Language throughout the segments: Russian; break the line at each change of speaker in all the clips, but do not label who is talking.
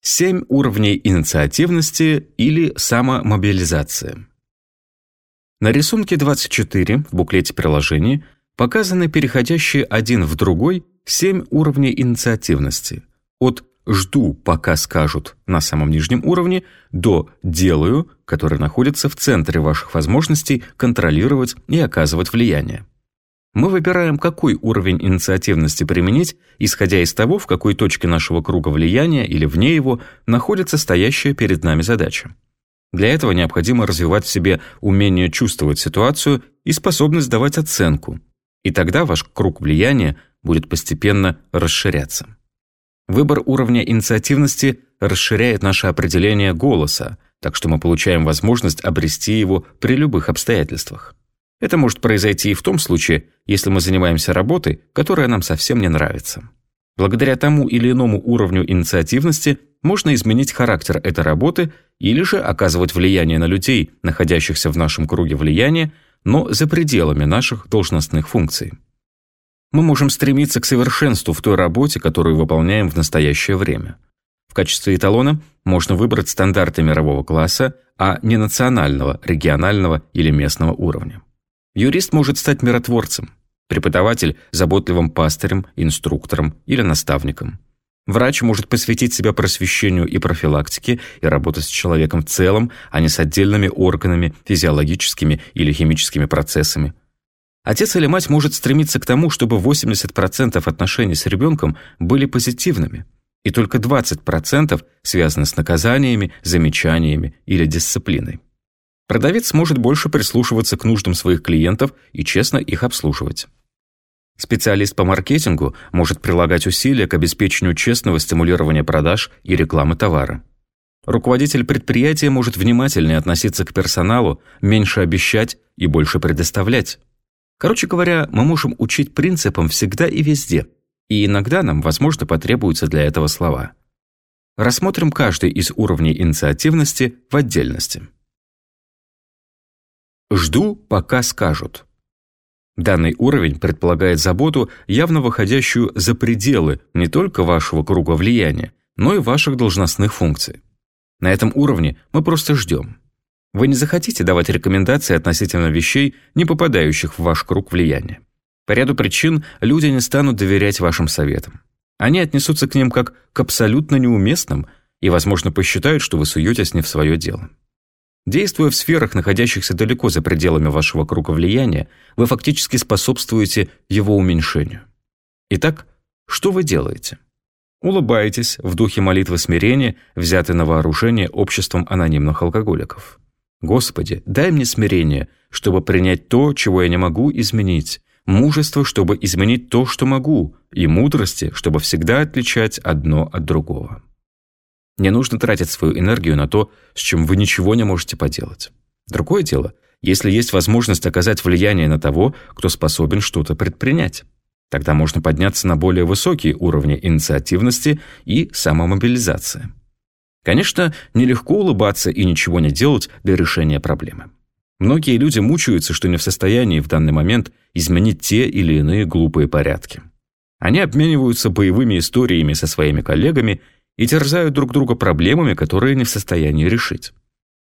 Семь уровней инициативности или самомобилизации. На рисунке 24 в буклете приложения показаны переходящие один в другой семь уровней инициативности. От «жду, пока скажут» на самом нижнем уровне до «делаю», который находится в центре ваших возможностей контролировать и оказывать влияние. Мы выбираем, какой уровень инициативности применить, исходя из того, в какой точке нашего круга влияния или вне его находится стоящая перед нами задача. Для этого необходимо развивать в себе умение чувствовать ситуацию и способность давать оценку. И тогда ваш круг влияния будет постепенно расширяться. Выбор уровня инициативности расширяет наше определение голоса, так что мы получаем возможность обрести его при любых обстоятельствах. Это может произойти и в том случае, если мы занимаемся работой, которая нам совсем не нравится. Благодаря тому или иному уровню инициативности можно изменить характер этой работы или же оказывать влияние на людей, находящихся в нашем круге влияния, но за пределами наших должностных функций. Мы можем стремиться к совершенству в той работе, которую выполняем в настоящее время. В качестве эталона можно выбрать стандарты мирового класса, а не национального, регионального или местного уровня. Юрист может стать миротворцем, преподаватель – заботливым пастырем, инструктором или наставником. Врач может посвятить себя просвещению и профилактике и работать с человеком в целом, а не с отдельными органами, физиологическими или химическими процессами. Отец или мать может стремиться к тому, чтобы 80% отношений с ребенком были позитивными, и только 20% связаны с наказаниями, замечаниями или дисциплиной. Продавец может больше прислушиваться к нуждам своих клиентов и честно их обслуживать. Специалист по маркетингу может прилагать усилия к обеспечению честного стимулирования продаж и рекламы товара. Руководитель предприятия может внимательнее относиться к персоналу, меньше обещать и больше предоставлять. Короче говоря, мы можем учить принципам всегда и везде, и иногда нам, возможно, потребуются для этого слова. Рассмотрим каждый из уровней инициативности в отдельности. Жду, пока скажут. Данный уровень предполагает заботу, явно выходящую за пределы не только вашего круга влияния, но и ваших должностных функций. На этом уровне мы просто ждем. Вы не захотите давать рекомендации относительно вещей, не попадающих в ваш круг влияния. По ряду причин люди не станут доверять вашим советам. Они отнесутся к ним как к абсолютно неуместным и, возможно, посчитают, что вы суетесь не в свое дело. Действуя в сферах, находящихся далеко за пределами вашего круга влияния, вы фактически способствуете его уменьшению. Итак, что вы делаете? Улыбаетесь в духе молитвы смирения, взятой на вооружение обществом анонимных алкоголиков. «Господи, дай мне смирение, чтобы принять то, чего я не могу изменить, мужество, чтобы изменить то, что могу, и мудрости, чтобы всегда отличать одно от другого». Не нужно тратить свою энергию на то, с чем вы ничего не можете поделать. Другое дело, если есть возможность оказать влияние на того, кто способен что-то предпринять. Тогда можно подняться на более высокие уровни инициативности и самомобилизации. Конечно, нелегко улыбаться и ничего не делать для решения проблемы. Многие люди мучаются, что не в состоянии в данный момент изменить те или иные глупые порядки. Они обмениваются боевыми историями со своими коллегами и терзают друг друга проблемами, которые не в состоянии решить.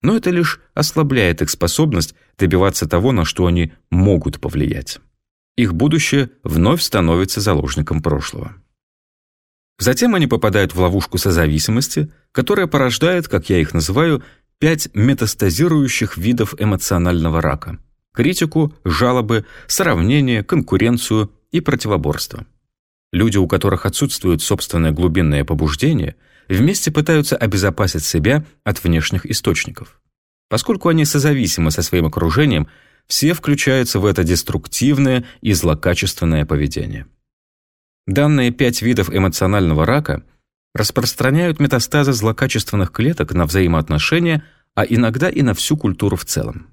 Но это лишь ослабляет их способность добиваться того, на что они могут повлиять. Их будущее вновь становится заложником прошлого. Затем они попадают в ловушку созависимости, которая порождает, как я их называю, пять метастазирующих видов эмоционального рака – критику, жалобы, сравнение, конкуренцию и противоборство. Люди, у которых отсутствует собственное глубинное побуждение, вместе пытаются обезопасить себя от внешних источников. Поскольку они созависимы со своим окружением, все включаются в это деструктивное и злокачественное поведение. Данные пять видов эмоционального рака распространяют метастазы злокачественных клеток на взаимоотношения, а иногда и на всю культуру в целом.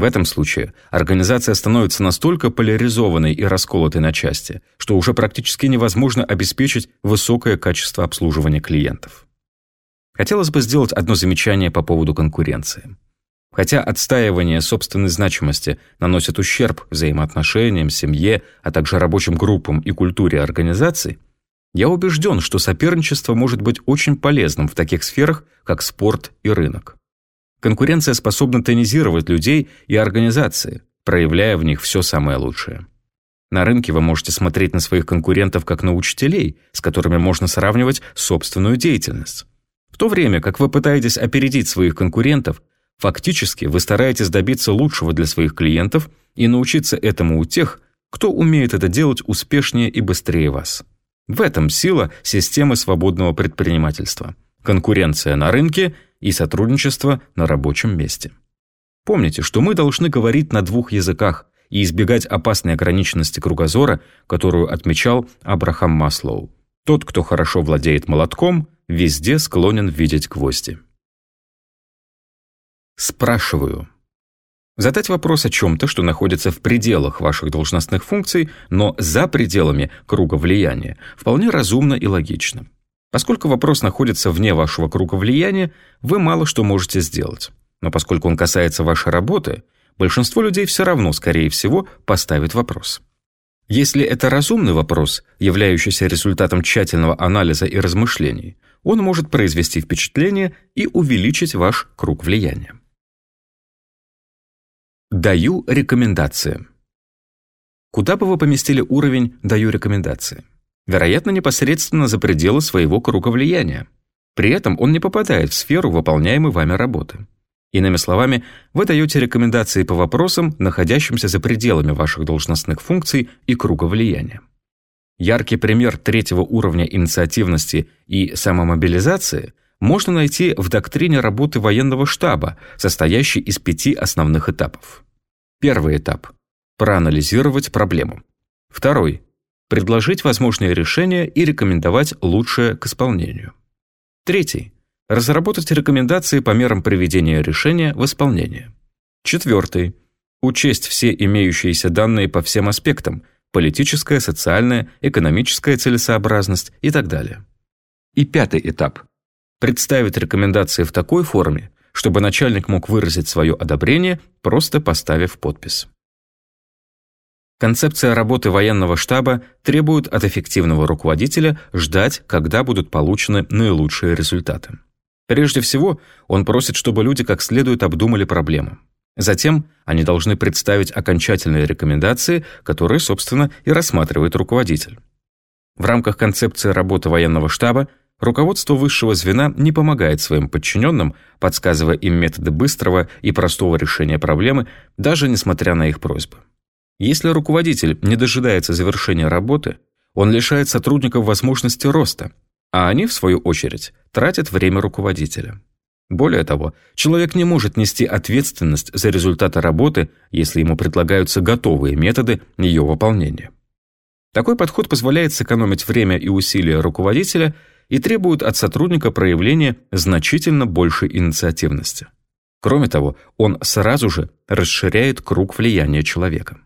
В этом случае организация становится настолько поляризованной и расколотой на части, что уже практически невозможно обеспечить высокое качество обслуживания клиентов. Хотелось бы сделать одно замечание по поводу конкуренции. Хотя отстаивание собственной значимости наносит ущерб взаимоотношениям, семье, а также рабочим группам и культуре организации, Я убежден, что соперничество может быть очень полезным в таких сферах, как спорт и рынок. Конкуренция способна тонизировать людей и организации, проявляя в них все самое лучшее. На рынке вы можете смотреть на своих конкурентов как на учителей, с которыми можно сравнивать собственную деятельность. В то время как вы пытаетесь опередить своих конкурентов, фактически вы стараетесь добиться лучшего для своих клиентов и научиться этому у тех, кто умеет это делать успешнее и быстрее вас. В этом сила системы свободного предпринимательства, конкуренция на рынке и сотрудничество на рабочем месте. Помните, что мы должны говорить на двух языках и избегать опасной ограниченности кругозора, которую отмечал Абрахам Маслоу. Тот, кто хорошо владеет молотком, везде склонен видеть гвозди. Спрашиваю. Задать вопрос о чем-то, что находится в пределах ваших должностных функций, но за пределами круга влияния, вполне разумно и логично. Поскольку вопрос находится вне вашего круга влияния, вы мало что можете сделать. Но поскольку он касается вашей работы, большинство людей все равно, скорее всего, поставит вопрос. Если это разумный вопрос, являющийся результатом тщательного анализа и размышлений, он может произвести впечатление и увеличить ваш круг влияния. Даю рекомендации. Куда бы вы поместили уровень «даю рекомендации»? Вероятно, непосредственно за пределы своего круга влияния. При этом он не попадает в сферу выполняемой вами работы. Иными словами, вы даете рекомендации по вопросам, находящимся за пределами ваших должностных функций и круга влияния. Яркий пример третьего уровня инициативности и самомобилизации можно найти в доктрине работы военного штаба, состоящей из пяти основных этапов. Первый этап – проанализировать проблему. Второй – предложить возможные решения и рекомендовать лучшее к исполнению. Третий – разработать рекомендации по мерам приведения решения в исполнение. Четвертый – учесть все имеющиеся данные по всем аспектам – политическая, социальная, экономическая целесообразность и так далее. И пятый этап представить рекомендации в такой форме, чтобы начальник мог выразить свое одобрение, просто поставив подпись. Концепция работы военного штаба требует от эффективного руководителя ждать, когда будут получены наилучшие результаты. Прежде всего, он просит, чтобы люди как следует обдумали проблему. Затем они должны представить окончательные рекомендации, которые, собственно, и рассматривает руководитель. В рамках концепции работы военного штаба Руководство высшего звена не помогает своим подчиненным, подсказывая им методы быстрого и простого решения проблемы, даже несмотря на их просьбы. Если руководитель не дожидается завершения работы, он лишает сотрудников возможности роста, а они, в свою очередь, тратят время руководителя. Более того, человек не может нести ответственность за результаты работы, если ему предлагаются готовые методы ее выполнения. Такой подход позволяет сэкономить время и усилия руководителя и требует от сотрудника проявления значительно большей инициативности. Кроме того, он сразу же расширяет круг влияния человека.